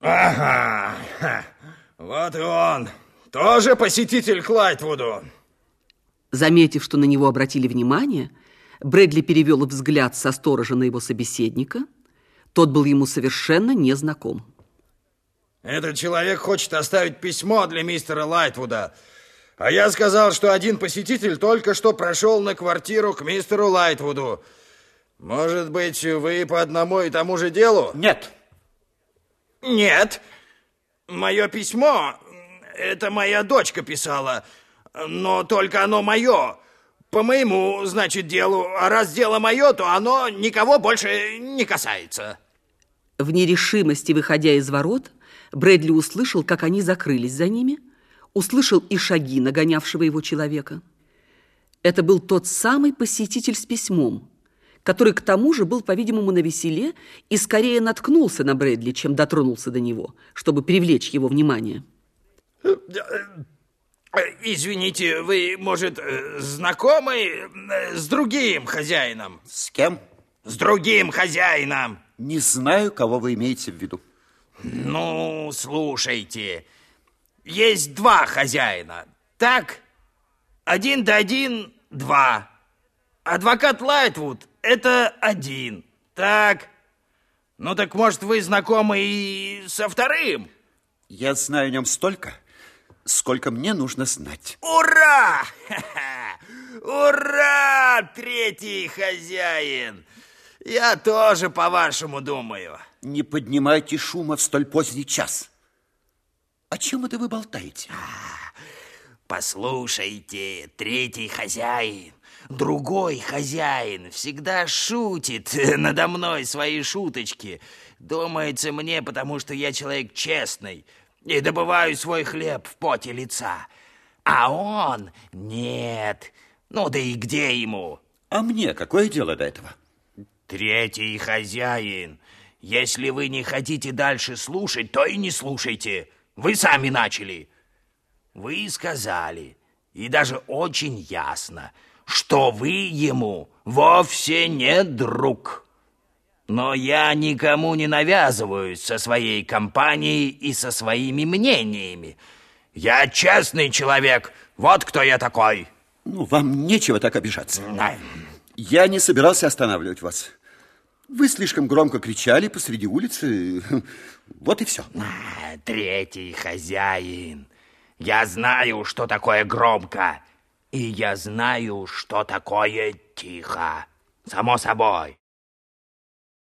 Ага, вот и он. Тоже посетитель Клайтвуду. Заметив, что на него обратили внимание, Брэдли перевел взгляд со сторожа на его собеседника. Тот был ему совершенно незнаком. Этот человек хочет оставить письмо для мистера Лайтвуда. А я сказал, что один посетитель только что прошел на квартиру к мистеру Лайтвуду. Может быть, вы по одному и тому же делу? Нет. Нет. Мое письмо, это моя дочка писала, но только оно мое. По моему, значит, делу. А раз дело мое, то оно никого больше не касается. В нерешимости, выходя из ворот, Брэдли услышал, как они закрылись за ними, услышал и шаги нагонявшего его человека. Это был тот самый посетитель с письмом, который к тому же был, по-видимому, на веселе и скорее наткнулся на Брэдли, чем дотронулся до него, чтобы привлечь его внимание. Извините, вы, может, знакомы с другим хозяином? С кем? С другим хозяином. Не знаю, кого вы имеете в виду. Ну, слушайте, есть два хозяина, так? Один да один – два. Адвокат Лайтвуд – это один, так? Ну так, может, вы знакомы и со вторым? Я знаю о нем столько, сколько мне нужно знать. Ура! Ура! Третий хозяин! Я тоже по-вашему думаю. Не поднимайте шума в столь поздний час. О чем это вы болтаете? Послушайте, третий хозяин, другой хозяин всегда шутит надо мной свои шуточки. Думается мне, потому что я человек честный и добываю свой хлеб в поте лица. А он нет. Ну да и где ему? А мне какое дело до этого? Третий хозяин. Если вы не хотите дальше слушать, то и не слушайте. Вы сами начали. Вы сказали, и даже очень ясно, что вы ему вовсе не друг. Но я никому не навязываюсь со своей компанией и со своими мнениями. Я честный человек, вот кто я такой. Ну, вам нечего так обижаться. Я не собирался останавливать вас. Вы слишком громко кричали посреди улицы. Вот и все. А, третий хозяин. Я знаю, что такое громко. И я знаю, что такое тихо. Само собой.